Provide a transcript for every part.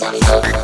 I'm love.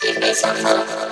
Give me some love.